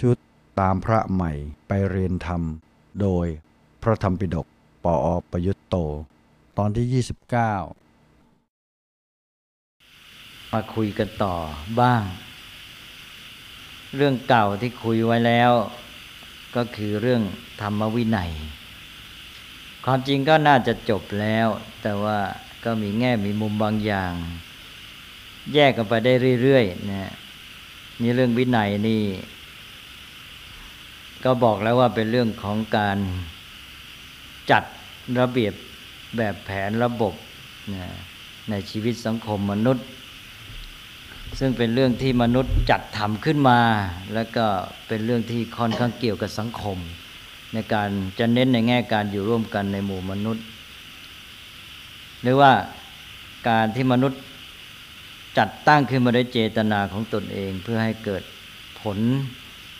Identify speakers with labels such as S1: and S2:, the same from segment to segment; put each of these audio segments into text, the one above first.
S1: ชุดตามพระใหม่ไปเรียนธรรม โดยพระธรรมปิฎกปออประยุตโต ตอนที่ 29
S2: มาคุยกันต่อบ้าง เรื่องเก่าที่คุยไว้แล้ว ก็คือเรื่องธรรมวินัย ความจริงก็น่าจะจบแล้ว แต่ว่าก็มีแง่มีมุมบางอย่าง แยกกันไปได้เรื่อยๆนะนี่เรื่องวินัยนี่ ก็บอกแล้วว่าเป็นเรื่องของการจัดระเบียบแบบแผนระบบนะในชีวิตสังคมมนุษย์ ซึ่งเป็นเรื่องที่มนุษย์จัดทำขึ้นมา แล้วก็เป็นเรื่องที่ค่อนข้างเกี่ยวกับสังคม ในการจะเน้นในแง่การอยู่ร่วมกันในหมู่มนุษย์ หรือว่าการที่มนุษย์จัดตั้งขึ้นมาด้วยเจตนาของตนเอง เพื่อให้เกิดผล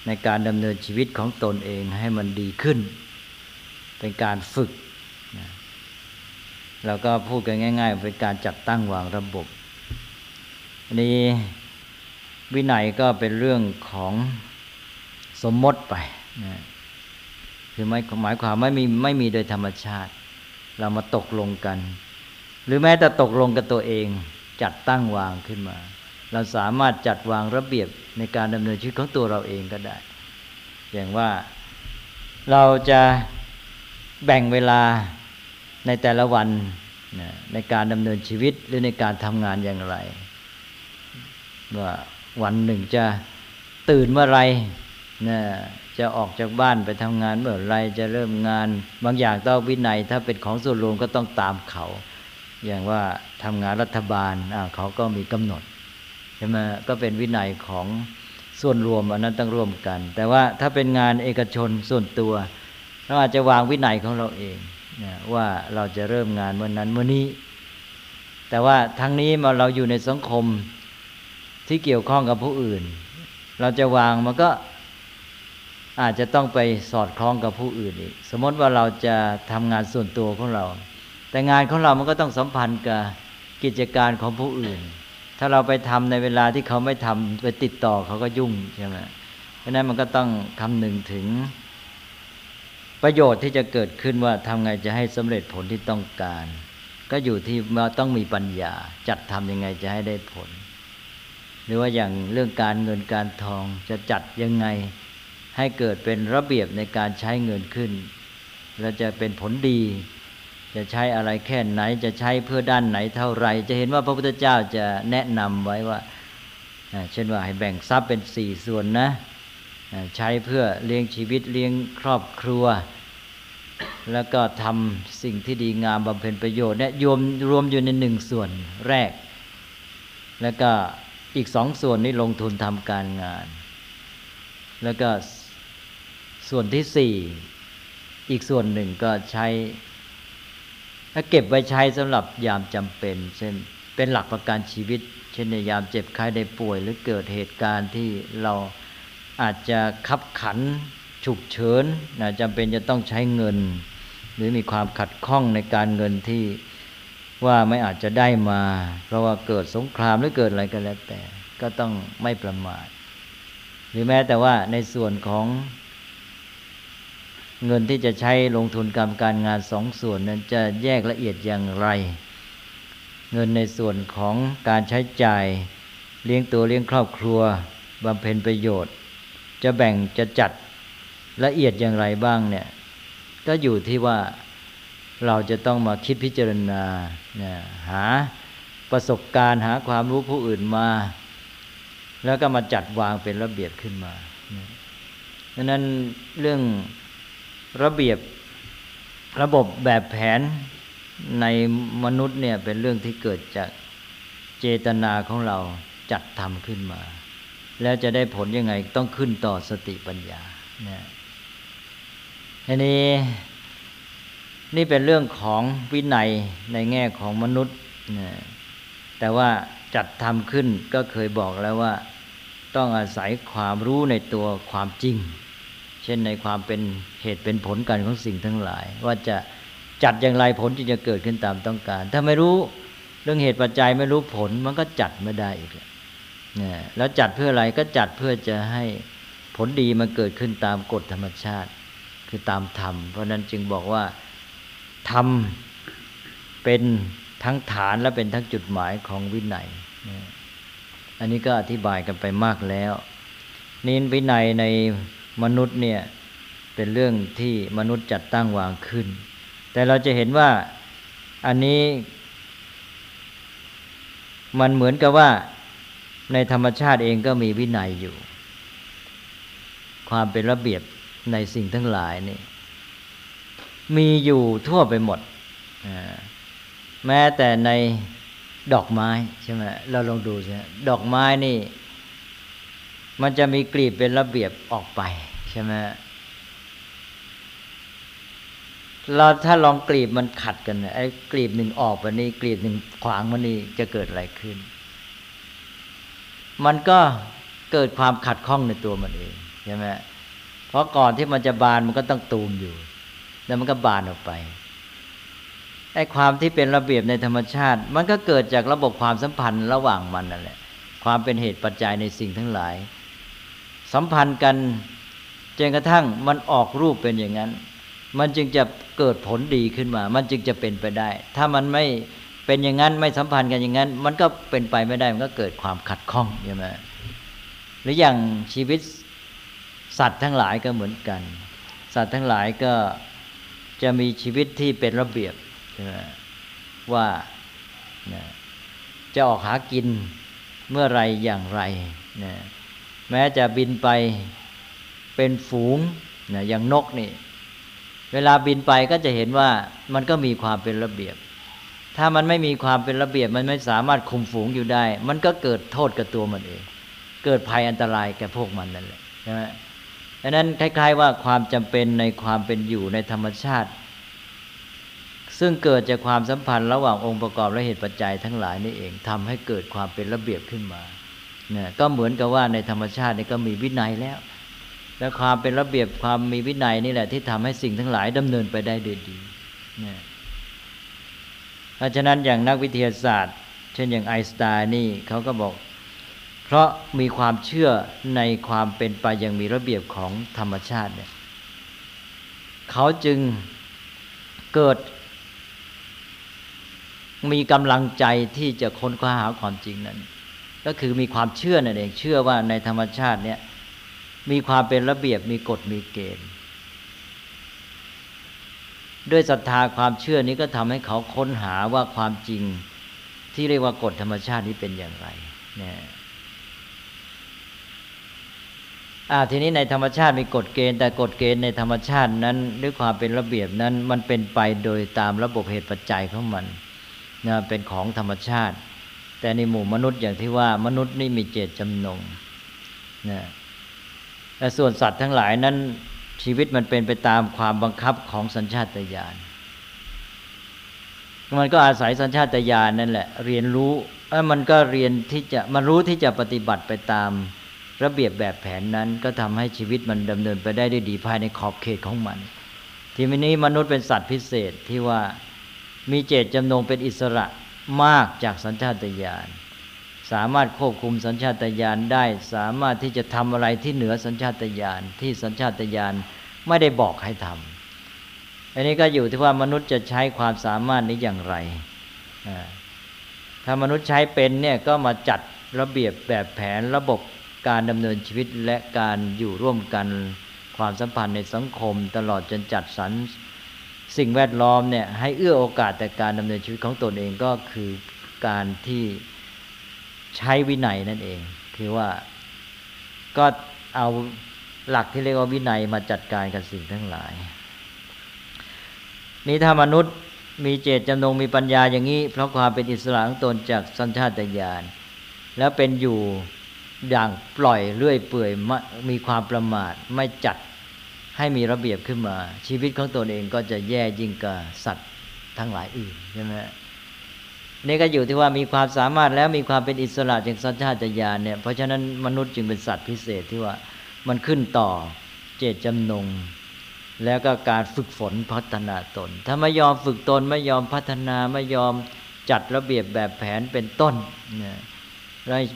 S2: ในการดำเนินชีวิตของตนเองให้มันดีขึ้น เป็นการฝึกนะเราก็พูดกันง่าย ๆ เป็นการจัดตั้งวางระบบอันนี้วินัยก็เป็นเรื่องของสมมติไปนะคือไม่หมายความไม่มีไม่มีโดยธรรมชาติ เรามาตกลงกัน หรือแม้แต่ตกลงกับตัวเอง จัดตั้งวางขึ้นมา เราสามารถจัดวางระเบียบในการดำเนินชีวิตของตัวเราเองก็ได้ อย่างว่าเราจะแบ่งเวลาในแต่ละวันในการดำเนินชีวิตหรือในการทำงานอย่างไร ว่าวันหนึ่งจะตื่นเมื่อไรนะจะออกจากบ้านไปทำงานเมื่อไรจะเริ่มงาน บางอย่างต้องวินัย ถ้าเป็นของส่วนรวมก็ต้องตามเขา อย่างว่าทำงานรัฐบาลเขาก็มีกำหนด ใช่ไหมก็เป็นวินัยของส่วนรวมอันนั้นต้องร่วมกัน แต่ว่าถ้าเป็นงานเอกชนส่วนตัว เราอาจจะวางวินัยของเราเองนะว่าเราจะเริ่มงานเมื่อนนั้นเมื่อนี้ แต่ว่าทั้งนี้มาเราอยู่ในสังคมที่เกี่ยวข้องกับผู้อื่น เราจะวางมันก็อาจจะต้องไปสอดคล้องกับผู้อื่นอีก สมมติว่าเราจะทำงานส่วนตัวของเรา แต่งานของเรามันก็ต้องสัมพันธ์กับกิจการของผู้อื่น ถ้าเราไปทำในเวลาที่เขาไม่ทำไปติดต่อเขาก็ยุ่งใช่ไหมเพราะนั้นมันก็ต้องคำหนึ่งถึงประโยชน์ที่จะเกิดขึ้นว่าทำไงจะให้สำเร็จผลที่ต้องการ ก็อยู่ที่เราต้องมีปัญญา จัดทำยังไงจะให้ได้ผล หรือว่าอย่างเรื่องการเงินการทองจะจัดยังไงให้เกิดเป็นระเบียบในการใช้เงินขึ้น แล้วจะเป็นผลดี จะใช้อะไรแค่ไหน จะใช้เพื่อด้านไหนเท่าไร จะเห็นว่าพระพุทธเจ้าจะแนะนำไว้ว่า เช่นว่าให้แบ่งทรัพย์เป็นสี่ส่วนนะใช้เพื่อเลี้ยงชีวิตเลี้ยงครอบครัว แล้วก็ทำสิ่งที่ดีงามบำเพ็ญประโยชน์เนี่ยรวมรวมอยู่ในหนึ่งส่วนแรก แล้วก็อีกสองส่วนนี้ลงทุนทำการงาน แล้วก็ส่วนที่สี่อีกส่วนหนึ่งก็ใช้ ถ้าเก็บไว้ใช้สำหรับยามจำเป็น เช่นเป็นหลักประกันชีวิต เช่นในยามเจ็บไข้ได้ป่วย หรือเกิดเหตุการณ์ที่เราอาจจะขับขันฉุกเฉินนะจำเป็นจะต้องใช้เงิน หรือมีความขัดข้องในการเงินที่ว่าไม่อาจจะได้มา เพราะว่าเกิดสงครามหรือเกิดอะไรก็แล้วแต่ ก็ต้องไม่ประมาท หรือแม้แต่ว่าในส่วนของ เงินที่จะใช้ลงทุนการการงานสองส่วนนั้นจะแยกละเอียดอย่างไร เงินในส่วนของการใช้จ่าย เลี้ยงตัวเลี้ยงครอบครัวบำเพ็ญประโยชน์ จะแบ่งจะจัดละเอียดอย่างไรบ้างเนี่ยก็อยู่ที่ว่าเราจะต้องมาคิดพิจารณาหาประสบการณ์หาความรู้ผู้อื่นมา แล้วก็มาจัดวางเป็นระเบียบขึ้นมาดังนั้นเรื่อง ระเบียบระบบแบบแผนในมนุษย์เนี่ยเป็นเรื่องที่เกิดจากเจตนาของเราจัดทำขึ้นมา แล้วจะได้ผลยังไงต้องขึ้นต่อสติปัญญาเนี่ยอันนี้นี่เป็นเรื่องของวินัยในแง่ของมนุษย์นะแต่ว่าจัดทำขึ้นก็เคยบอกแล้วว่า ต้องอาศัยความรู้ในตัวความจริง เช่นในความเป็นเหตุเป็นผลกันของสิ่งทั้งหลาย ว่าจะจัดอย่างไรผลที่จะเกิดขึ้นตามต้องการ ถ้าไม่รู้เรื่องเหตุปัจจัยไม่รู้ผลมันก็จัดไม่ได้อีกนะแล้วจัดเพื่ออะไรก็จัดเพื่อจะให้ผลดีมันเกิดขึ้นตามกฎธรรมชาติ คือตามธรรม เพราะนั้นจึงบอกว่าธรรมเป็นทั้งฐานและเป็นทั้งจุดหมายของวินัย อันนี้ก็อธิบายกันไปมากแล้วนินวินัยใน มนุษย์เนี่ยเป็นเรื่องที่มนุษย์จัดตั้งวางขึ้น แต่เราจะเห็นว่าอันนี้ มันเหมือนกับว่าในธรรมชาติเองก็มีวินัยอยู่ ความเป็นระเบียบในสิ่งทั้งหลายนี่มีอยู่ทั่วไปหมด แม้แต่ในดอกไม้ใช่ไหมเราลองดูใช่ดอกไม้นี่ มันจะมีกลีบเป็นระเบียบออกไปใช่ไหมเราถ้าลองกลีบมันขัดกันไอ้กลีบหนึ่งออกไปนี่กลีบหนึ่งขวางมันนี่จะเกิดอะไรขึ้น มันก็เกิดความขัดข้องในตัวมันเองใช่ไหมเพราะก่อนที่มันจะบานมันก็ต้องตูมอยู่ แล้วมันก็บานออกไปไอ้ความที่เป็นระเบียบในธรรมชาติ มันก็เกิดจากระบบความสัมพันธ์ระหว่างมันนั่นแหละ ความเป็นเหตุปัจจัยในสิ่งทั้งหลาย สัมพันธ์กันจนกระทั่งมันออกรูปเป็นอย่างนั้น มันจึงจะเกิดผลดีขึ้นมา มันจึงจะเป็นไปได้ ถ้ามันไม่เป็นอย่างนั้นไม่สัมพันธ์กันอย่างนั้น มันก็เป็นไปไม่ได้มันก็เกิดความขัดข้องใช่ไหมหรืออย่างชีวิตสัตว์ทั้งหลายก็เหมือนกัน สัตว์ทั้งหลายก็จะมีชีวิตที่เป็นระเบียบใช่ไหมว่าจะออกหากินเมื่อไรอย่างไรนะ แม้จะบินไปเป็นฝูงนะอย่างนกนี่ เวลาบินไปก็จะเห็นว่ามันก็มีความเป็นระเบียบ ถ้ามันไม่มีความเป็นระเบียบ มันไม่สามารถคุมฝูงอยู่ได้ มันก็เกิดโทษกับตัวมันเอง เกิดภัยอันตรายแก่พวกมันนั่นแหละใช่ไหมดังนั้นคล้าย ๆ ว่าความจำเป็นในความเป็นอยู่ในธรรมชาติ ซึ่งเกิดจากความสัมพันธ์ระหว่างองค์ประกอบและเหตุปัจจัยทั้งหลายนี่เองทำให้เกิดความเป็นระเบียบขึ้นมา เนี่ยก็เหมือนกับว่าในธรรมชาตินี่ก็มีวินัยแล้ว และความเป็นระเบียบความมีวินัยนี่แหละ ที่ทำให้สิ่งทั้งหลายดำเนินไปได้ดีดีเนี่ยเพราะฉะนั้นอย่างนักวิทยาศาสตร์ เช่นอย่างไอน์สไตน์นี่เขาก็บอก เพราะมีความเชื่อในความเป็นไปอย่างมีระเบียบของธรรมชาติเนี่ยเขาจึงเกิด มีกำลังใจที่จะค้นคว้าหาความจริงนั้น ก็คือมีความเชื่อนั่นเองเชื่อว่าในธรรมชาติเนี่ยมีความเป็นระเบียบมีกฎมีเกณฑ์ ด้วยศรัทธาความเชื่อนี้ก็ทำให้เขาค้นหาว่าความจริงที่เรียกว่ากฎธรรมชาตินี้เป็นอย่างไรเนี่ยอ่าทีนี้ในธรรมชาติมีกฎเกณฑ์ แต่กฎเกณฑ์ในธรรมชาตินั้นด้วยความเป็นระเบียบนั้น มันเป็นไปโดยตามระบบเหตุปัจจัยของมันนะเป็นของธรรมชาติ แต่ในหมู่มนุษย์อย่างที่ว่ามนุษย์นี่มีเจตจำนงนะแต่ส่วนสัตว์ทั้งหลายนั้นชีวิตมันเป็นไปตามความบังคับของสัญชาตญาณมันก็อาศัยสัญชาตญาณนั่นแหละ เรียนรู้มันก็เรียนที่จะมันรู้ที่จะปฏิบัติไปตามระเบียบแบบแผนนั้น ก็ทำให้ชีวิตมันดำเนินไปได้ด้วยดีภายในขอบเขตของมัน ทีนี้มนุษย์เป็นสัตว์พิเศษที่ว่ามีเจตจำนงเป็นอิสระ มากจากสัญชาตญาณสามารถควบคุมสัญชาตญาณได้ สามารถที่จะทำอะไรที่เหนือสัญชาตญาณที่สัญชาตญาณไม่ได้บอกให้ทำอันนี้ก็อยู่ที่ว่ามนุษย์จะใช้ความสามารถนี้อย่างไร ถ้ามนุษย์ใช้เป็นเนี่ยก็มาจัดระเบียบแบบแผนระบบการดำเนินชีวิตและการอยู่ร่วมกันความสัมพันธ์ในสังคม ตลอดจนจัดสรร สิ่งแวดล้อมเนี่ยให้เอื้อโอกาสแต่การดำเนินชีวิตของตนเองก็คือการที่ใช้วินัยนั่นเอง คือว่าก็เอาหลักที่เรียกว่าวินัยมาจัดการกับสิ่งทั้งหลาย นี่ถ้ามนุษย์มีเจตจำนงมีปัญญาอย่างนี้ เพราะความเป็นอิสระของตนจากสัญชาตญาณแล้วเป็นอยู่อย่างปล่อยเลื่อยเปื่อยมีความประมาทไม่จัด ให้มีระเบียบขึ้นมา ชีวิตของตนเองก็จะแย่ยิ่งกว่าสัตว์ทั้งหลายอื่นใช่ไหมนี่ก็อยู่ที่ว่ามีความสามารถแล้วมีความเป็นอิสระจากสัญชาตญาณเนี่ยเพราะฉะนั้นมนุษย์จึงเป็นสัตว์พิเศษที่ว่ามันขึ้นต่อเจตจำนง แล้วก็การฝึกฝนพัฒนาตน ถ้าไม่ยอมฝึกตนไม่ยอมพัฒนาไม่ยอมจัดระเบียบแบบแผนเป็นต้นเนี่ย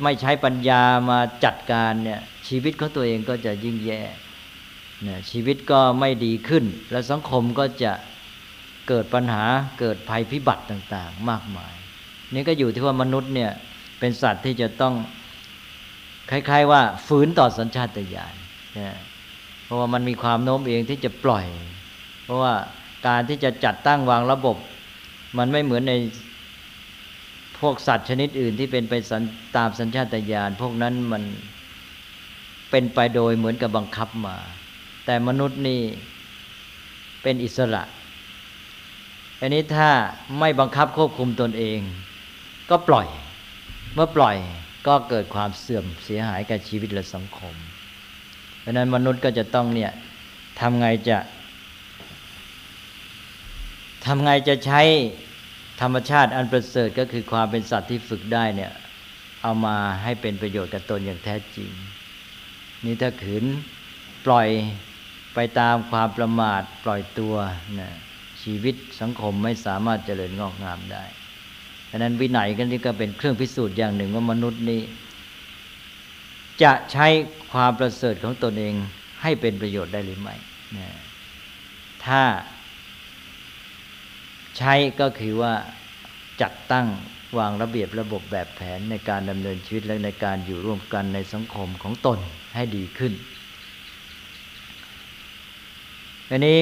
S2: ไม่ใช้ปัญญามาจัดการเนี่ยชชีวิตของตัวเองก็จะยิ่งแย่ นะชีวิตก็ไม่ดีขึ้น และสังคมก็จะเกิดปัญหาเกิดภัยพิบัติต่างๆ มากมาย นี่ก็อยู่ที่ว่ามนุษย์เนี่ยเป็นสัตว์ที่จะต้องคล้าย ๆ ว่าฝืนต่อสัญชาตญาณนะเพราะว่ามันมีความโน้มเองที่จะปล่อย เพราะว่าการที่จะจัดตั้งวางระบบ มันไม่เหมือนในพวกสัตว์ชนิดอื่นที่เป็นไปตามสัญชาตญาณพวกนั้นมันเป็นไปโดยเหมือนกับบังคับมา แต่มนุษย์นี่เป็นอิสระอันนี้ถ้าไม่บังคับควบคุมตนเอง ก็ปล่อย เมื่อปล่อยก็เกิดความเสื่อมเสียหายกับชีวิตและสังคม เพราะนั้นมนุษย์ก็จะต้องเนี่ยทำไงจะทำไงจะใช้ธรรมชาติอันประเสริฐก็คือความเป็นสัตว์ที่ฝึกได้เนี่ยเอามาให้เป็นประโยชน์กับตนอย่างแท้จริง นี่ถ้าขืนปล่อย ไปตามความประมาทปล่อยตัวนะชีวิตสังคมไม่สามารถเจริญงอกงามได้ดังนั้นวินัยกันนี่ก็เป็นเครื่องพิสูจน์อย่างหนึ่งว่ามนุษย์นี้ จะใช้ความประเสริฐของตนเองให้เป็นประโยชน์ได้หรือไม่นะถ้าใช้ก็คือว่าจัดตั้งวางระเบียบระบบแบบแผนในการดำเนินชีวิตและในการอยู่ร่วมกันในสังคมของตนให้ดีขึ้น อันนี้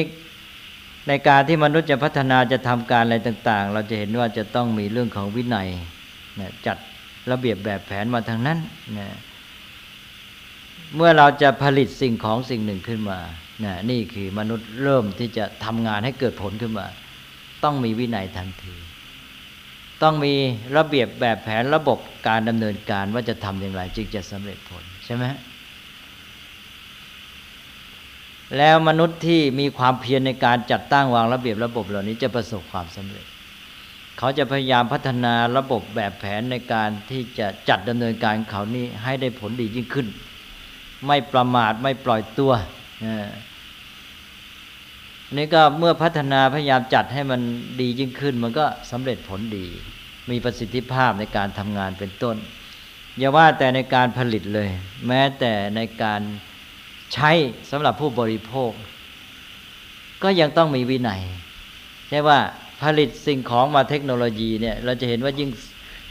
S2: ในการที่มนุษย์จะพัฒนาจะทำการอะไรต่าง ๆ เราจะเห็นว่าจะต้องมีเรื่องของวินัยนะจัดระเบียบแบบแผนมาทางนั้นนะเมื่อเราจะผลิตสิ่งของสิ่งหนึ่งขึ้นมานะนี่คือมนุษย์เริ่มที่จะทำงานให้เกิดผลขึ้นมา ต้องมีวินัยทันที ต้องมีระเบียบแบบแผนระบบการดำเนินการว่าจะทำอย่างไรจึงจะสำเร็จผลใช่ไหม แล้วมนุษย์ที่มีความเพียรในการจัดตั้งวางระเบียบระบบเหล่านี้จะประสบความสำเร็จ เขาจะพยายามพัฒนาระบบแบบแผนในการที่จะจัดดำเนินการเขานี้ให้ได้ผลดียิ่งขึ้น ไม่ประมาทไม่ปล่อยตัวนี่ก็เมื่อพัฒนาพยายามจัดให้มันดียิ่งขึ้น มันก็สำเร็จผลดี มีประสิทธิภาพในการทำงานเป็นต้นอย่าว่าแต่ในการผลิตเลย แม้แต่ในการ ใช้สำหรับผู้บริโภค ก็ยังต้องมีวินัยใช่ว่าผลิตสิ่งของมาเทคโนโลยีเนี่ยเราจะเห็นว่ายิ่ง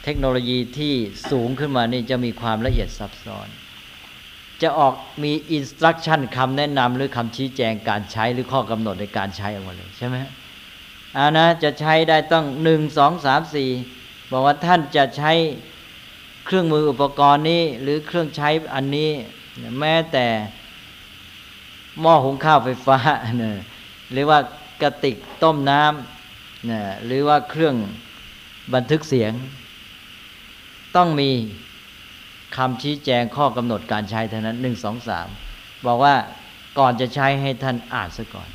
S2: เทคโนโลยีที่สูงขึ้นมานี่จะมีความละเอียดซับซ้อน จะออกมีอินสตรักชั่นคำแนะนำหรือคำชี้แจงการใช้หรือข้อกำหนดในการใช้ออกมาเลยใช่ไหมอานะจะใช้ได้ต้องหนึ่งสองสามสี่บอกว่าท่านจะใช้เครื่องมืออุปกรณ์นี้หรือเครื่องใช้อันนี้แม้แต่ หม้อหุงข้าวไฟฟ้าเนี่ยหรือว่ากระติกต้มน้ำเนี่ยหรือว่าเครื่องบันทึกเสียง ต้องมีคำชี้แจงข้อกำหนดการใช้เท่านั้นหนึ่งสองสามบอกว่าก่อนจะใช้ให้ท่านอ่านซะก่อน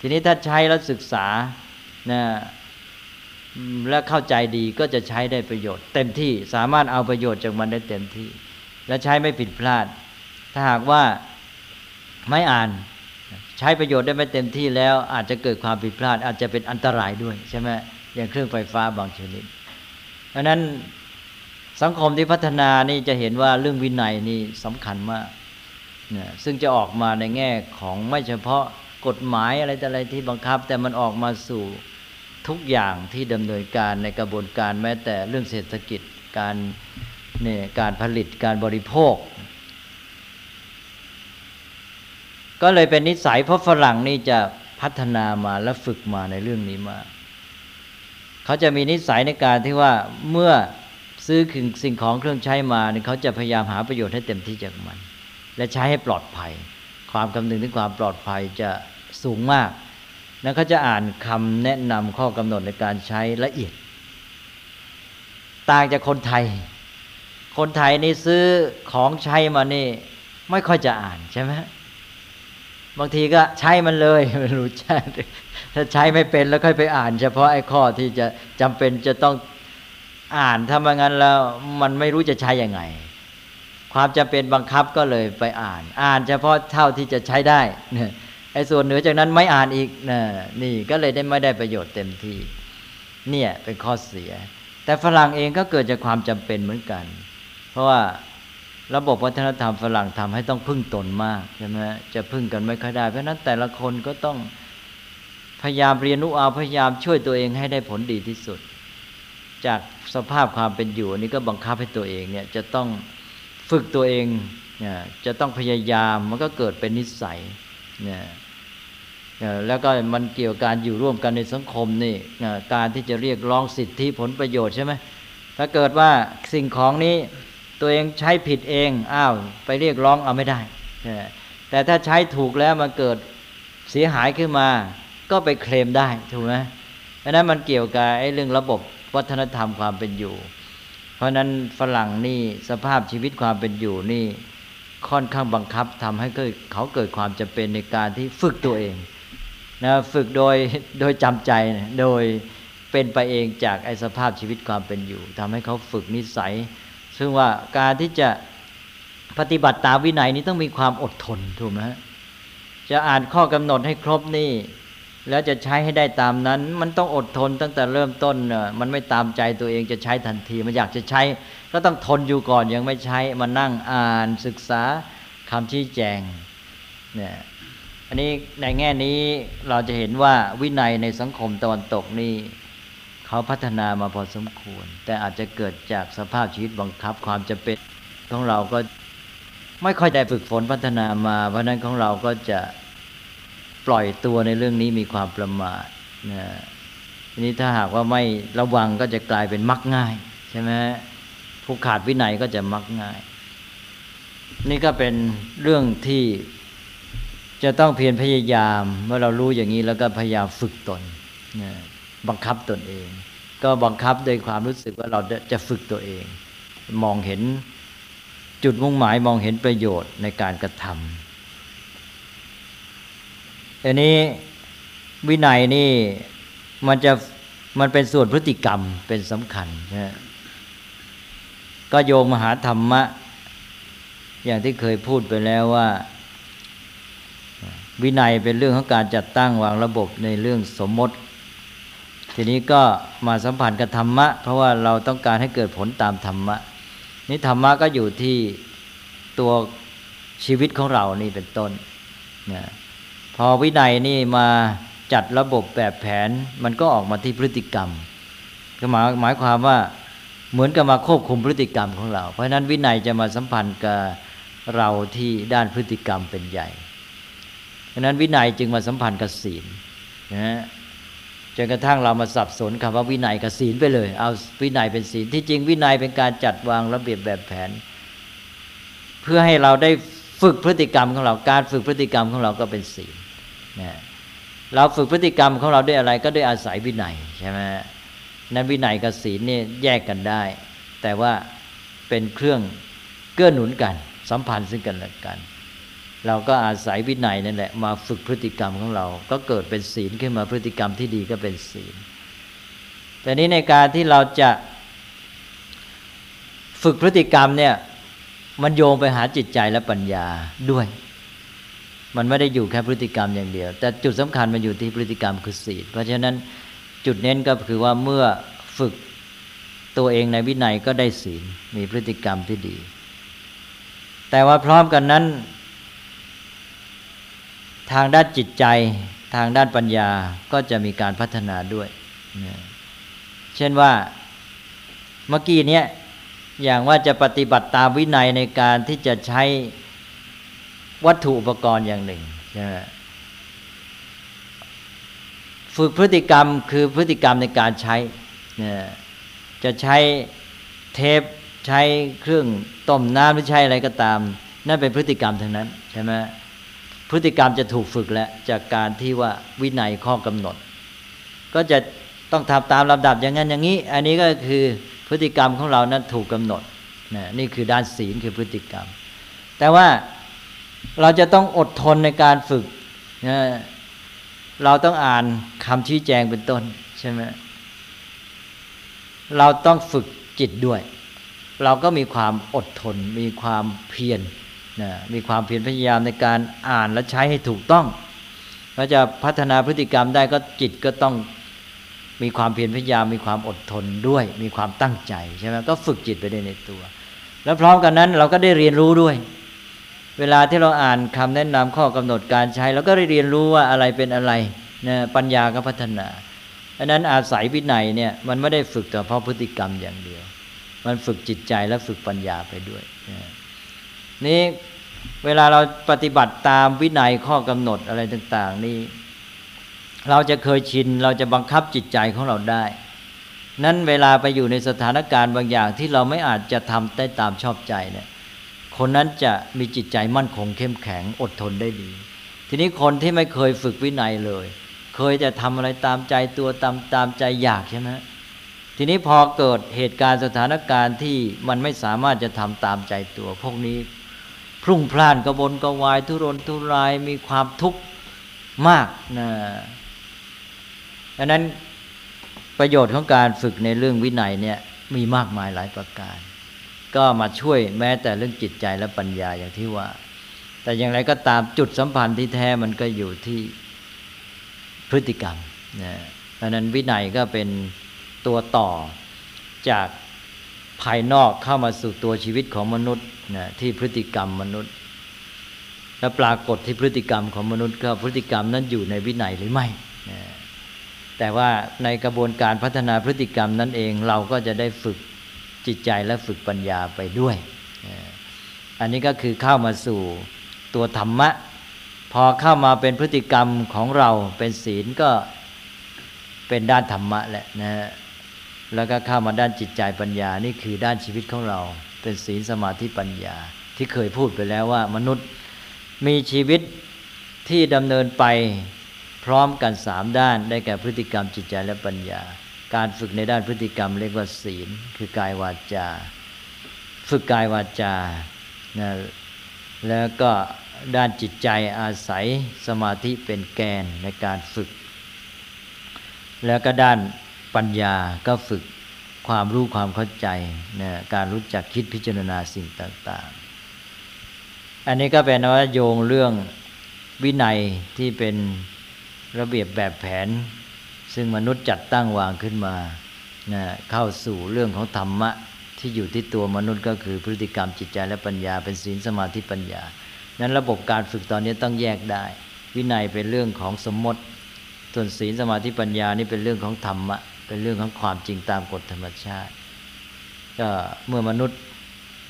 S2: ทีนี้ถ้าใช้แล้วศึกษานะและเข้าใจดีก็จะใช้ได้ประโยชน์ เต็มที่สามารถเอาประโยชน์จากมันได้เต็มที่ และใช้ไม่ผิดพลาด ถ้าหากว่า ไม่อ่าน ใช้ประโยชน์ได้ไม่เต็มที่แล้วอาจจะเกิดความผิดพลาด อาจจะเป็นอันตรายด้วยใช่ไหมอย่างเครื่องไฟฟ้าบางชนิดเพราะนั้นสังคมที่พัฒนานี่จะเห็นว่าเรื่องวินัยนี่สำคัญมากนี่ยซึ่งจะออกมาในแง่ของไม่เฉพาะกฎหมายอะไรแต่อะไรที่บังคับ แต่มันออกมาสู่ทุกอย่างที่ดำเนินการในกระบวนการแม้แต่เรื่องเศรษฐกิจการเนี่ยการผลิตการบริโภค ก็เลยเป็นนิสัยเพราะฝรั่งนี่จะพัฒนามาและฝึกมาในเรื่องนี้มาเขาจะมีนิสัยในการที่ว่าเมื่อซื้อสิ่งของเครื่องใช้มาเนี่ยเขาจะพยายามหาประโยชน์ให้เต็มที่จากมัน และใช้ให้ปลอดภัย ความคำนึงถึงความปลอดภัยจะสูงมากแล้วเขาจะอ่านคำแนะนำข้อกำหนดในการใช้ละเอียด ต่างจากคนไทย คนไทยนี่ซื้อของใช้มานี่ ไม่ค่อยจะอ่านใช่ไหม บางทีก็ใช้มันเลยไม่รู้ใช่ถ้าใช้ไม่เป็นแล้วค่อยไปอ่าน เฉพาะไอ้ข้อที่จะจำเป็นจะต้องอ่านถ้าไม่งั้นแล้วมันไม่รู้จะใช้ยังไง ความจำเป็นบังคับก็เลยไปอ่าน อ่านเฉพาะเท่าที่จะใช้ได้ไอ้ส่วนเหนือจากนั้นไม่อ่านอีกนะนี่ก็เลยได้ไม่ได้ประโยชน์เต็มที่ เนี่ยเป็นข้อเสีย แต่ฝรั่งเองก็เกิดจากความจำเป็นเหมือนกัน เพราะว่า ระบบวัฒนธรรมฝรั่งทำให้ต้องพึ่งตนมากใช่ไหมจะพึ่งกันไม่ค่อยได้ เพราะนั้นแต่ละคนก็ต้องพยายามเรียนรู้เอาพยายามช่วยตัวเองให้ได้ผลดีที่สุด จากสภาพความเป็นอยู่นี้ก็บังคับให้ตัวเองเนี่ยจะต้องฝึกตัวเองเนี่ยจะต้องพยายามมันก็เกิดเป็นนิสัยเนี่ยแล้วก็มันเกี่ยวกับการอยู่ร่วมกันในสังคมนี่การที่จะเรียกร้องสิทธิผลประโยชน์ใช่ไหมถ้าเกิดว่าสิ่งของนี้ ตัวเองใช้ผิดเองอ้าวไปเรียกร้องเอาไม่ได้ แต่ถ้าใช้ถูกแล้วมันเกิดเสียหายขึ้นมา ก็ไปเคลมได้ถูกไหมเพราะนั้นมันเกี่ยวกับไอ้เรื่องระบบวัฒนธรรมความเป็นอยู่ เพราะนั้นฝรั่งนี่สภาพชีวิตความเป็นอยู่นี่ค่อนข้างบังคับทำให้เขาเกิดความจำเป็นในการที่ฝึกตัวเองนะฝึกโดยโดยจำใจโดยเป็นไปเองจากไอ้สภาพชีวิตความเป็นอยู่ทำให้เขาฝึกนิสัย ซึ่งว่าการที่จะปฏิบัติตามวินัยนี้ต้องมีความอดทนถูกไหมจะอ่านข้อกำหนดให้ครบนี่ แล้วจะใช้ให้ได้ตามนั้น มันต้องอดทนตั้งแต่เริ่มต้นมันไม่ตามใจตัวเองจะใช้ทันที มันอยากจะใช้ ก็ต้องทนอยู่ก่อนยังไม่ใช้มานั่งอ่านศึกษาคำชี้แจงเนี่ยอันนี้ในแง่นี้เราจะเห็นว่าวินัยในสังคมตะวันตกนี่ เขาพัฒนามาพอสมควร แต่อาจจะเกิดจากสภาพชีวิตบังคับความจะเป็นของเราก็ไม่ค่อยได้ฝึกฝนพัฒนามา เพราะนั้นของเราก็จะปล่อยตัวในเรื่องนี้มีความประมาทนะทีนี้ถ้าหากว่าไม่ระวังก็จะกลายเป็นมักง่าย ใช่ไหมผู้ขาดวินัยก็จะมักง่าย นี่ก็เป็นเรื่องที่จะต้องเพียรพยายาม เมื่อเรารู้อย่างนี้แล้วก็พยายามฝึกตนนะบังคับตนเอง ก็บังคับโดยความรู้สึกว่าเราจะฝึกตัวเอง มองเห็นจุดมุ่งหมายมองเห็นประโยชน์ในการกระทำอันนี้วินัยนี่มันจะมันเป็นส่วนพฤติกรรมเป็นสำคัญนะก็โยงมหาธรรมะ อย่างที่เคยพูดไปแล้วว่า วินัยเป็นเรื่องของการจัดตั้งวางระบบในเรื่องสมมติ ทีนี้ก็มาสัมพันธ์กับธรรมะ เพราะว่าเราต้องการให้เกิดผลตามธรรมะ นี่ธรรมะก็อยู่ที่ตัวชีวิตของเรานี่เป็นต้นนะพอวินัยนี่มาจัดระบบแบบแผนมันก็ออกมาที่พฤติกรรม ก็หมายหมายความว่าเหมือนกับมาควบคุมพฤติกรรมของเรา เพราะฉะนั้นวินัยจะมาสัมพันธ์กับเราที่ด้านพฤติกรรมเป็นใหญ่ เพราะนั้นวินัยจึงมาสัมพันธ์กับศีลนะ จนกระทั่งเรามาสับสนคำว่าวินัยกับศีลไปเลย เอาวินัยเป็นศีลที่จริงวินัยเป็นการจัดวางระเบียบแบบแผน เพื่อให้เราได้ฝึกพฤติกรรมของเราการฝึกพฤติกรรมของเราก็เป็นศีลนะเราฝึกพฤติกรรมของเราด้วยอะไรก็ด้วยอาศัยวินัยใช่ไหมนั้นวินัยกับศีลนี่แยกกันได้ แต่ว่าเป็นเครื่องเกื้อหนุนกัน สัมพันธ์ซึ่งกันและกัน เราก็อาศัยวินัยนั่นแหละมาฝึกพฤติกรรมของเรา ก็เกิดเป็นศีลขึ้นมาพฤติกรรมที่ดีก็เป็นศีล แต่นี้ในการที่เราจะฝึกพฤติกรรมเนี่ยมันโยงไปหาจิตใจและปัญญาด้วย มันไม่ได้อยู่แค่พฤติกรรมอย่างเดียว แต่จุดสำคัญมันอยู่ที่พฤติกรรมคือศีล เพราะฉะนั้นจุดเน้นก็คือว่าเมื่อฝึกตัวเองในวินัยก็ได้ศีลมีพฤติกรรมที่ดี แต่ว่าพร้อมกันนั้น ทางด้านจิตใจทางด้านปัญญาก็จะมีการพัฒนาด้วย เช่นว่าเมื่อกี้เนี้ยอย่างว่าจะปฏิบัติตามวินัยในการที่จะใช้วัตถุอุปกรณ์อย่างหนึ่งใช่ไหมฝึกพฤติกรรมคือพฤติกรรมในการใช้ จะใช้เทปใช้เครื่องต้มน้ำหรือใช้อะไรก็ตาม นั่นเป็นพฤติกรรมทั้งนั้นใช่ไหม พฤติกรรมจะถูกฝึกแล้วจากการที่ว่าวินัยข้อกำหนด ก็จะต้องทำตามลำดับอย่างนั้นอย่างนี้ อันนี้ก็คือพฤติกรรมของเรานั้นถูกกำหนดนี่คือด้านศีลคือพฤติกรรม แต่ว่าเราจะต้องอดทนในการฝึกนะเราต้องอ่านคำชี้แจงเป็นต้นใช่ไหมเราต้องฝึกจิตด้วย เราก็มีความอดทน มีความเพียร นะมีความเพียรพยายามในการอ่านและใช้ให้ถูกต้องเราจะพัฒนาพฤติกรรมได้ก็จิตก็ต้องมีความเพียรพยายามมีความอดทนด้วย มีความตั้งใจใช่ไหมก็ฝึกจิตไปได้ในตัว แล้วพร้อมกันนั้นเราก็ได้เรียนรู้ด้วย เวลาที่เราอ่านคำแนะนำข้อกำหนดการใช้เราก็ได้เรียนรู้ว่าอะไรเป็นอะไรนะปัญญาก็พัฒนาอันนั้นอาศัยวินัยเนี่ยมันไม่ได้ฝึกแต่เพราะพฤติกรรมอย่างเดียว มันฝึกจิตใจและฝึกปัญญาไปด้วยนะนี่ เวลาเราปฏิบัติตามวินัยข้อกำหนดอะไรต่าง ๆ นี่เราจะเคยชินเราจะบังคับจิตใจของเราได้ นั้นเวลาไปอยู่ในสถานการณ์บางอย่างที่เราไม่อาจจะทำได้ตามชอบใจเนี่ยคนนั้นจะมีจิตใจมั่นคงเข้มแข็งอดทนได้ดี ทีนี้คนที่ไม่เคยฝึกวินัยเลย เคยจะทำอะไรตามใจตัวตามตามใจอยากใช่ไหมทีนี้พอเกิดเหตุการณ์สถานการณ์ที่มันไม่สามารถจะทำตามใจตัว พวกนี้ พรุ่งพล่านกระวนกระวาย ทุรนทุรายมีความทุกข์มากนะดังนั้นประโยชน์ของการฝึกในเรื่องวินัยเนี่ยมีมากมายหลายประการ ก็มาช่วยแม้แต่เรื่องจิตใจและปัญญาอย่างที่ว่า แต่อย่างไรก็ตามจุดสัมพันธ์ที่แท้มันก็อยู่ที่พฤติกรรมนะเพราะนั้นวินัยก็เป็นตัวต่อจาก ภายนอกเข้ามาสู่ตัวชีวิตของมนุษย์นะที่พฤติกรรมมนุษย์ และปรากฏที่พฤติกรรมของมนุษย์ก็พฤติกรรมนั้นอยู่ในวินัยหรือไม่นะแต่ว่าในกระบวนการพัฒนาพฤติกรรมนั้นเองเราก็จะได้ฝึกจิตใจและฝึกปัญญาไปด้วย อันนี้ก็คือเข้ามาสู่ตัวธรรมะ พอเข้ามาเป็นพฤติกรรมของเราเป็นศีลก็เป็นด้านธรรมะแหละนะ แล้วก็เข้ามาด้านจิตใจปัญญา นี่คือด้านชีวิตของเรา เป็นศีลสมาธิปัญญา ที่เคยพูดไปแล้วว่ามนุษย์มีชีวิตที่ดำเนินไปพร้อมกันสามด้านได้แก่พฤติกรรมจิตใจและปัญญา การฝึกในด้านพฤติกรรมเรียกว่าศีล คือกายวาจา ฝึกกายวาจานะแล้วก็ด้านจิตใจอาศัยสมาธิเป็นแกนในการฝึก แล้วก็ด้าน ปัญญาก็ฝึกความรู้ความเข้าใจนะการรู้จักคิดพิจารณาสิ่งต่าง ๆ อันนี้ก็เป็นว่าโยงเรื่องวินัยที่เป็นระเบียบแบบแผน ซึ่งมนุษย์จัดตั้งวางขึ้นมานะเข้าสู่เรื่องของธรรมะที่อยู่ที่ตัวมนุษย์ก็คือพฤติกรรมจิตใจและปัญญา เป็นศีลสมาธิปัญญา นั้นระบบการฝึกตอนนี้ต้องแยกได้ วินัยเป็นเรื่องของสมมติ ส่วนศีลสมาธิปัญญานี่เป็นเรื่องของธรรมะ เป็นเรื่องของความจริงตามกฎธรรมชาติ ก็เมื่อมนุษย์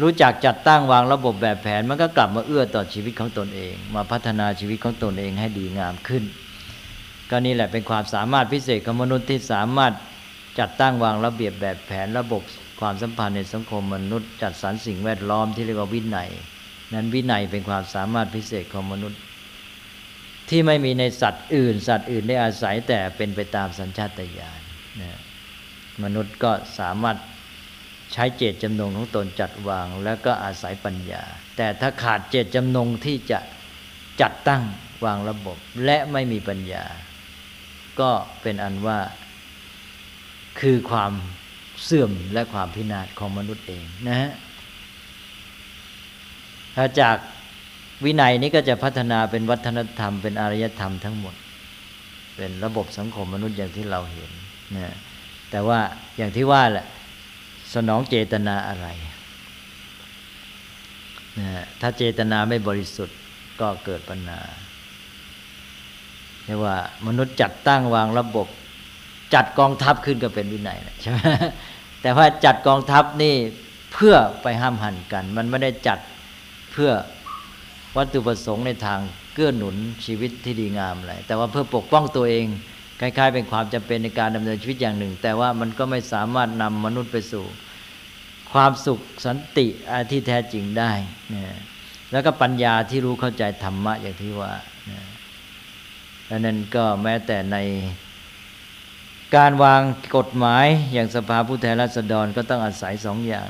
S2: รู้จักจัดตั้งวางระบบแบบแผน มันก็กลับมาเอื้อต่อชีวิตของตนเอง มาพัฒนาชีวิตของตนเองให้ดีงามขึ้น ก็นี่แหละเป็นความสามารถพิเศษของมนุษย์ที่สามารถจัดตั้งวางระเบียบแบบแผนระบบความสัมพันธ์ในสังคมมนุษย์ จัดสรรสิ่งแวดล้อมที่เรียกว่าวินัย นั้นวินัยเป็นความสามารถพิเศษของมนุษย์ ที่ไม่มีในสัตว์อื่น สัตว์อื่นได้อาศัยแต่เป็นไปตามสัญชาตญาณ มนุษย์ก็สามารถใช้เจตจำนงของตนจัดวาง แล้วก็อาศัยปัญญา แต่ถ้าขาดเจตจำนงที่จะจัดตั้งวางระบบ และไม่มีปัญญา ก็เป็นอันว่าคือความเสื่อมและความพินาศของมนุษย์เองนะฮะถ้าจากวินัยนี้ก็จะพัฒนาเป็นวัฒนธรรมเป็นอารยธรรมทั้งหมด เป็นระบบสังคมมนุษย์อย่างที่เราเห็น นะแต่ว่าอย่างที่ว่าแหละสนองเจตนาอะไรนะถ้าเจตนาไม่บริสุทธิ์ก็เกิดปัญหาเรียกว่ามนุษย์จัดตั้งวางระบบ จัดกองทัพขึ้นก็เป็นวินัยใช่ไหมแต่ว่าจัดกองทัพนี่เพื่อไปห้ามหันกัน มันไม่ได้จัดเพื่อวัตถุประสงค์ในทางเกื้อหนุนชีวิตที่ดีงามอะไรแต่ว่าเพื่อปกป้องตัวเอง คล้าย ๆ เป็นความจำเป็นในการดำเนินชีวิตอย่างหนึ่ง แต่ว่ามันก็ไม่สามารถนำมนุษย์ไปสู่ ความสุขสันติที่แท้จริงได้นะแล้วก็ปัญญาที่รู้เข้าใจธรรมะอย่างที่ว่านะดังนั้นก็แม้แต่ในการวางกฎหมายอย่างสภาผู้แทนราษฎรก็ต้องอาศัยสองอย่าง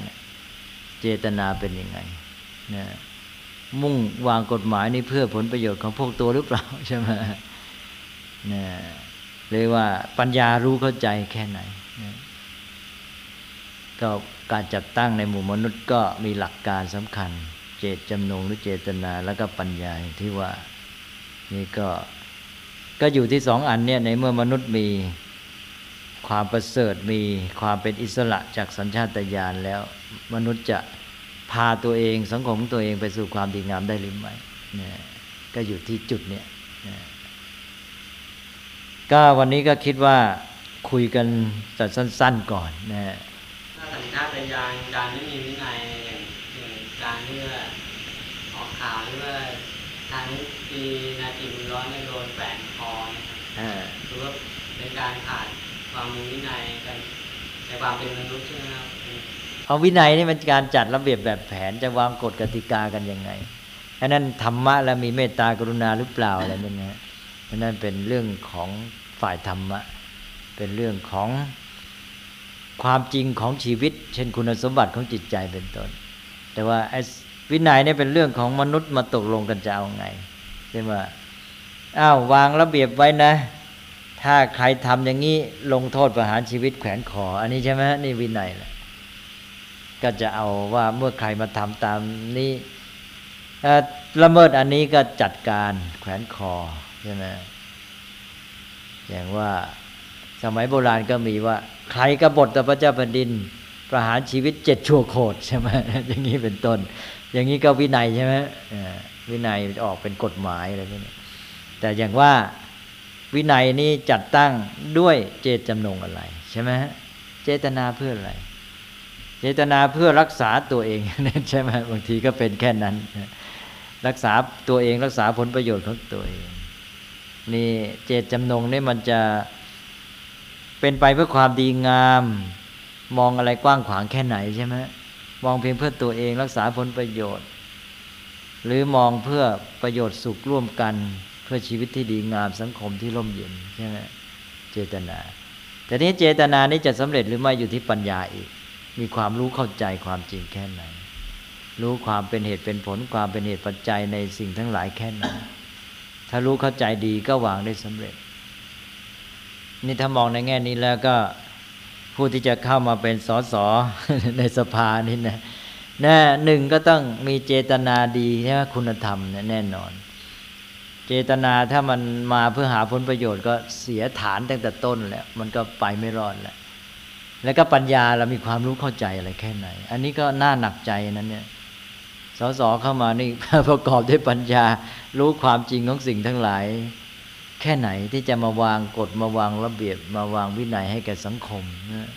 S2: เจตนาเป็นยังไงนะมุ่งวางกฎหมายนี่เพื่อผลประโยชน์ของพวกตัวหรือเปล่าใช่ไหมนะ เรียกว่าปัญญารู้เข้าใจแค่ไหนนะก็การจัดตั้งในหมู่มนุษย์ก็มีหลักการสำคัญ เจตจำนงหรือเจตนาแล้วก็ปัญญาที่ว่านี่ก็ก็อยู่ที่สองอันเนี่ยในเมื่อมนุษย์มีความประเสริฐมีความเป็นอิสระจากสัญชาตญาณแล้ว มนุษย์จะพาตัวเองสังคมตัวเองไปสู่ความดีงามได้หรือไม่เนี่ยก็อยู่ที่จุดเนี่ยนะ ก็วันนี้ก็คิดว่าคุยกันสั้น ๆก่อนนะ
S3: ถ้าสัญชาตญาณการไม่มีวินัยอย่างการที่ว่าออกข่าวหรือว่าทางทีนาทีบุญร้อนเนี่ยโดนแฝงคอนะครับ
S2: อ่า
S3: หรือว่าเป็นการขาดความมีวินัยกันในความเป็นมนุษย์ใช่ไหมครับ
S2: เอาวินัยนี่มันการจัดระเบียบแบบแผนจะวางกฎกติกากันยังไงอันนั้นธรรมะแล้วมีเมตตากรุณาหรือเปล่าอะไรนั่นนะ นนั้นเป็นเรื่องของฝ่ายธรรมะ เป็นเรื่องของความจริงของชีวิต เช่นคุณสมบัติของจิตใจเป็นต้น แต่ว่าวินัยเนี่ยเป็นเรื่องของมนุษย์มาตกลงกันจะเอาไงใช่ไหมอ้าววางระเบียบไว้นะ ถ้าใครทำอย่างนี้ลงโทษประหารชีวิตแขวนคออันนี้ใช่ไหมนี่วินัยแหละก็จะเอาว่าเมื่อใครมาทำตามนี้ละเมิดอันนี้ก็จัดการแขวนคอ ใช่ไหมอย่างว่าสมัยโบราณก็มีว่า ใครกบฏต่อพระเจ้าแผ่นดิน ประหารชีวิตเจ็ดชั่วโคตรใช่ไหมอย่างนี้เป็นต้น อย่างนี้ก็วินัยใช่ไหมวินัยออกเป็นกฎหมายอะไรพวกนี้แต่อย่างว่าวินัยนี้จัดตั้งด้วยเจตจำนงอะไร ใช่ไหมเจตนาเพื่ออะไร เจตนาเพื่อรักษาตัวเองใช่ไหมบางทีก็เป็นแค่นั้น รักษาตัวเองรักษาผลประโยชน์ของตัวเอง นี่เจตจำนงนี่มันจะเป็นไปเพื่อความดีงาม มองอะไรกว้างขวางแค่ไหนใช่ไหมมองเพียงเพื่อตัวเองรักษาผลประโยชน์ หรือมองเพื่อประโยชน์สุขร่วมกัน เพื่อชีวิตที่ดีงามสังคมที่ร่มเย็นใช่ไหมเจตนา แต่นี้เจตนานี้จะสำเร็จหรือไม่อยู่ที่ปัญญาอีก มีความรู้เข้าใจความจริงแค่ไหน รู้ความเป็นเหตุเป็นผลความเป็นเหตุปัจจัยในสิ่งทั้งหลายแค่ไหน ถ้ารู้เข้าใจดีก็วางได้สำเร็จ นี่ถ้ามองในแง่นี้แล้วก็ผู้ที่จะเข้ามาเป็นสสในสภานี่นะแน่หนึ่งก็ต้องมีเจตนาดีใช่ไหมคุณธรรมเนี่ยแน่นอน เจตนาถ้ามันมาเพื่อหาผลประโยชน์ก็เสียฐานตั้งแต่ต้นแล้วมันก็ไปไม่รอดแล้วแล้วก็ปัญญาเรามีความรู้เข้าใจอะไรแค่ไหน อันนี้ก็น่าหนักใจนั้นเนี่ย สสเข้ามานี่ประกอบด้วยปัญญา รู้ความจริงของสิ่งทั้งหลาย แค่ไหนที่จะมาวางกฎมาวางระเบียบ มาวางวินัยให้แก่สังคมนะ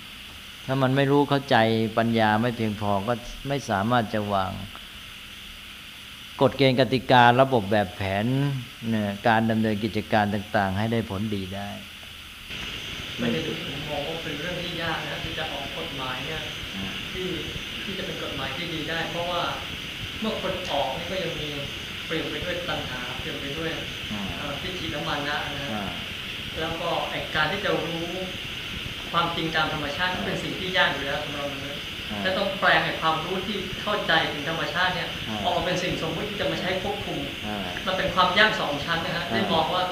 S2: ถ้ามันไม่รู้เข้าใจปัญญาไม่เพียงพอก็ไม่สามารถจะวาง กฎเกณฑ์กติการะบบแบบแผนเนี่ยการดำเนินกิจการต่าง ๆ ให้ได้ผลดีได้
S4: ไม่ได้ผมมองว่าเป็นเรื่องที่ยากนะที่จะออกกฎหมายเนี่ยที่ที่จะเป็นกฎหมายที่ดีได้ เพราะว่า เมื่อคนออกนี่ก็ยังมีเปลี่ยนไปด้วยตัณหาเปลี่ยนไปด้วยเอ่อทิฏฐิและมานะนะฮะแล้วก็ไอการที่จะรู้ความจริงตามธรรมชาติก็เป็นสิ่งที่ยากอยู่แล้วสำหรับมนุษย์และต้องแปลงไอความรู้ที่เข้าใจถึงธรรมชาติเนี่ย
S2: อ่า
S4: ออกมาเป็นสิ่งสมมติที่จะมาใช้ควบคุม
S2: อ่า
S4: มันเป็นความยากสองชั้นนะฮะ
S2: อ่า
S4: ได้มองว่า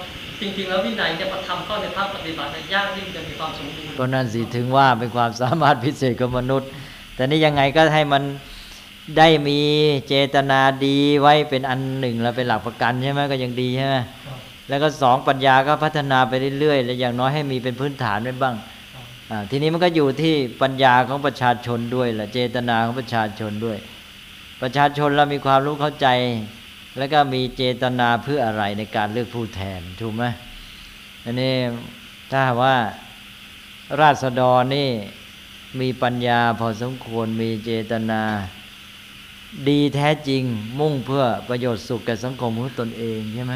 S4: จริงๆแล้ววินัยเนี่ยพอทำเข้าในภาคปฏิบัติเนี่ยยากที่มันจะมีความสมบูรณ์
S2: ก็นั่นสิถึงว่าเป็นความสามารถพิเศษของมนุษย์ แต่นี่ยังไงก็ให้มัน ได้มีเจตนาดีไว้เป็นอันหนึ่งแล้วเป็นหลักประกันใช่ไหมก็ยังดีใช่ไหมแล้วก็สองปัญญาก็พัฒนาไปเรื่อยๆแล้วอย่างน้อยให้มีเป็นพื้นฐานไว้บ้างทีนี้มันก็อยู่ที่ปัญญาของประชาชนด้วยแหละเจตนาของประชาชนด้วย ประชาชนเรามีความรู้เข้าใจ แล้วก็มีเจตนาเพื่ออะไรในการเลือกผู้แทนถูกไหมอันนี้ถ้าว่าราษฎรนี่มีปัญญาพอสมควรมีเจตนา ดีแท้จริง มุ่งเพื่อประโยชน์สุขแก่สังคมของตนเองใช่ไหม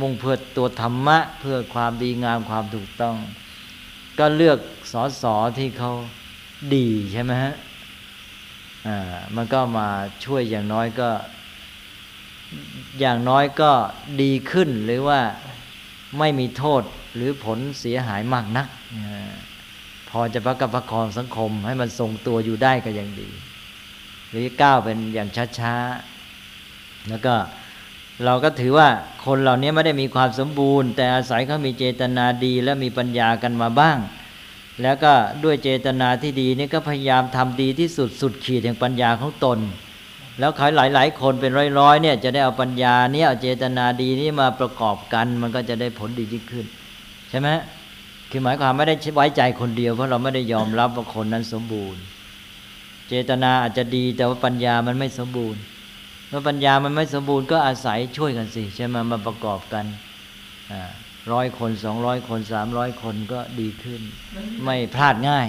S2: มุ่งเพื่อตัวธรรมะ เพื่อความดีงามความถูกต้อง ก็เลือกสอสอที่เขาดีใช่ไหมฮะอ่ามันก็มาช่วยอย่างน้อยก็ อย่างน้อยก็ดีขึ้นหรือว่าไม่มีโทษหรือผลเสียหายมากนักอพอจะประกับประคองสังคมให้มันทรงตัวอยู่ได้ก็ยังดี หรือก้าวเป็นอย่างช้าๆแล้วก็เราก็ถือว่าคนเหล่านี้ไม่ได้มีความสมบูรณ์ แต่อาศัยเขามีเจตนาดีและมีปัญญากันมาบ้าง แล้วก็ด้วยเจตนาที่ดีนี่ก็พยายามทำดีที่สุดสุดขีดแห่งปัญญาของตน แล้วเขาหลาย ๆ คนเป็นร้อยๆเนี่ยจะได้เอาปัญญาเนี่ยเอาเจตนาดีนี่มาประกอบกัน มันก็จะได้ผลดียิ่งขึ้น ใช่ไหมคือหมายความไม่ได้ไว้ใจคนเดียวเพราะเราไม่ได้ยอมรับว่าคนนั้นสมบูรณ์ เจตนาอาจจะดีแต่ว่าปัญญามันไม่สมบูรณ์เมื่อปัญญามันไม่สมบูรณ์ก็อาศัยช่วยกันสิใช่ไหมมาประกอบกันร้อยคนสองร้อยคนสามร้อยคนก็ดีขึ้น ไม่พลาดง่าย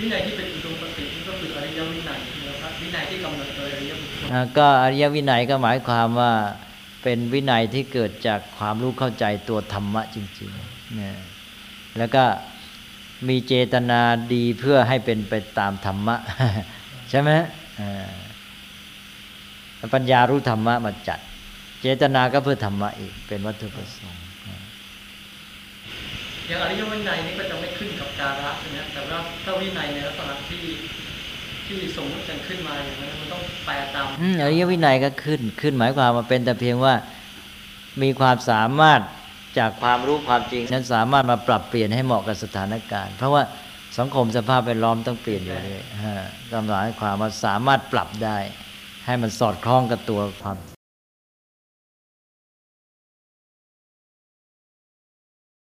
S4: วินัยที่เป็นอุดมคตินี่ก็คืออริยวินัยนะครับวินัยที่กำหนดโดยอริยบุคคล
S2: อ่าก็อริยวินัยก็หมายความว่าเป็นวินัยที่เกิดจากความรู้เข้าใจตัวธรรมะจริงๆนะแล้วก็มีเจตนาดีเพื่อให้เป็นไปตามธรรมะใช่ไหมอ่าปัญญารู้ธรรมะมาจัด เจตนาก็เพื่อธรรมะอีก เป็นวัตถุประสงค์
S4: อย่างอริยวินัยนี่ก็จะไม่ขึ้นกับการะใช่ไหมแต่ว่าถ้าวินัยในลักษณะที่ที่สมมติกันขึ้นมาอย่างนั้นมันต้องแปลตาม
S2: อืมอริยวินัยก็ขึ้นขึ้นหมายความว่าเป็นแต่เพียงว่ามีความสามารถจากความรู้ความจริงนั้นสามารถมาปรับเปลี่ยนให้เหมาะกับสถานการณ์ เพราะว่า สังคมสภาพแวดล้อมต้องเปลี่ยนอยู่เรื่อยฮะกำลังให้ความว่าสามารถปรับได้ ให้มันสอดคล้องกับตัวความ